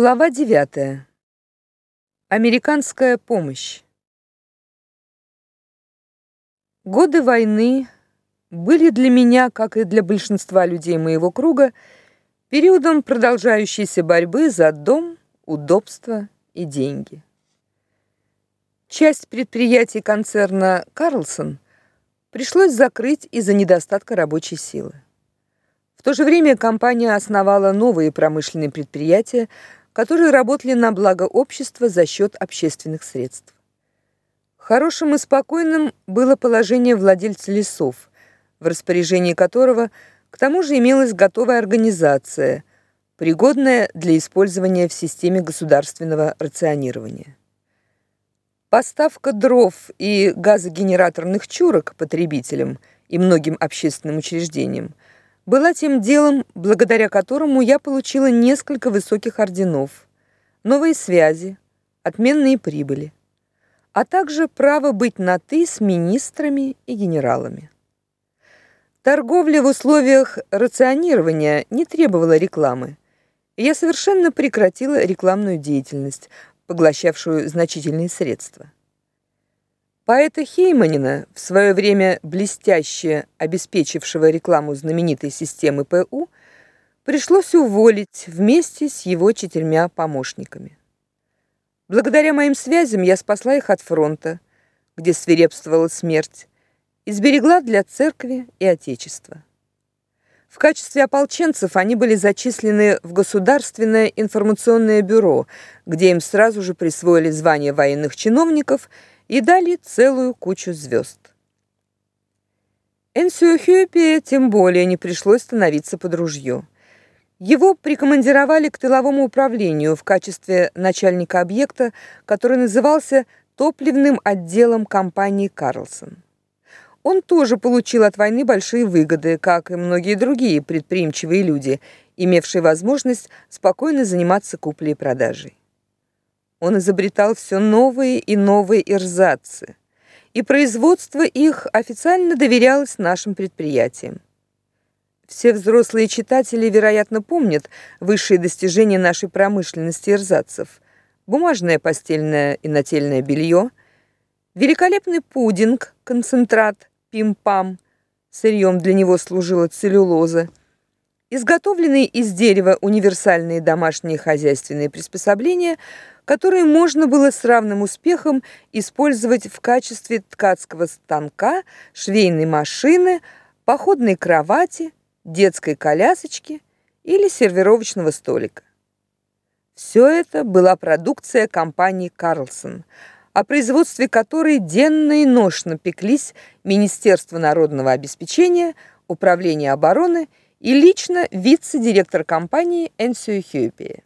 Глава 9. Американская помощь. Годы войны были для меня, как и для большинства людей моего круга, периодом продолжающейся борьбы за дом, удобство и деньги. Часть предприятий концерна Карлсон пришлось закрыть из-за недостатка рабочей силы. В то же время компания основала новые промышленные предприятия, которые работали на благо общества за счет общественных средств. Хорошим и спокойным было положение владельца лесов, в распоряжении которого к тому же имелась готовая организация, пригодная для использования в системе государственного рационирования. Поставка дров и газогенераторных чурок потребителям и многим общественным учреждениям – была тем делом, благодаря которому я получила несколько высоких орденов, новые связи, отменные прибыли, а также право быть на ты с министрами и генералами. Торговля в условиях рационирования не требовала рекламы. И я совершенно прекратила рекламную деятельность, поглощавшую значительные средства. Поэта Хейманина, в свое время блестяще обеспечившего рекламу знаменитой системы ПУ, пришлось уволить вместе с его четырьмя помощниками. Благодаря моим связям я спасла их от фронта, где свирепствовала смерть, и сберегла для церкви и отечества. В качестве ополченцев они были зачислены в Государственное информационное бюро, где им сразу же присвоили звание военных чиновников и дали целую кучу звезд. Энсио Хюпе тем более не пришлось становиться под ружье. Его прикомандировали к тыловому управлению в качестве начальника объекта, который назывался топливным отделом компании Карлсон. Он тоже получил от войны большие выгоды, как и многие другие предприимчивые люди, имевшие возможность спокойно заниматься куплей и продажей. Он изобретал все новые и новые ирзацы, и производство их официально доверялось нашим предприятиям. Все взрослые читатели, вероятно, помнят высшие достижения нашей промышленности ирзацев: бумажное постельное и нательное белье, великолепный пудинг, концентрат, пим-пам, сырьем для него служила целлюлоза, изготовленные из дерева универсальные домашние хозяйственные приспособления – которые можно было с равным успехом использовать в качестве ткацкого станка, швейной машины, походной кровати, детской колясочки или сервировочного столика. Все это была продукция компании Карлсон, о производстве которой денно и ношно пеклись Министерство народного обеспечения, Управление обороны и лично вице-директор компании Энсио Хьюпи.